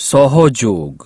Soho Jog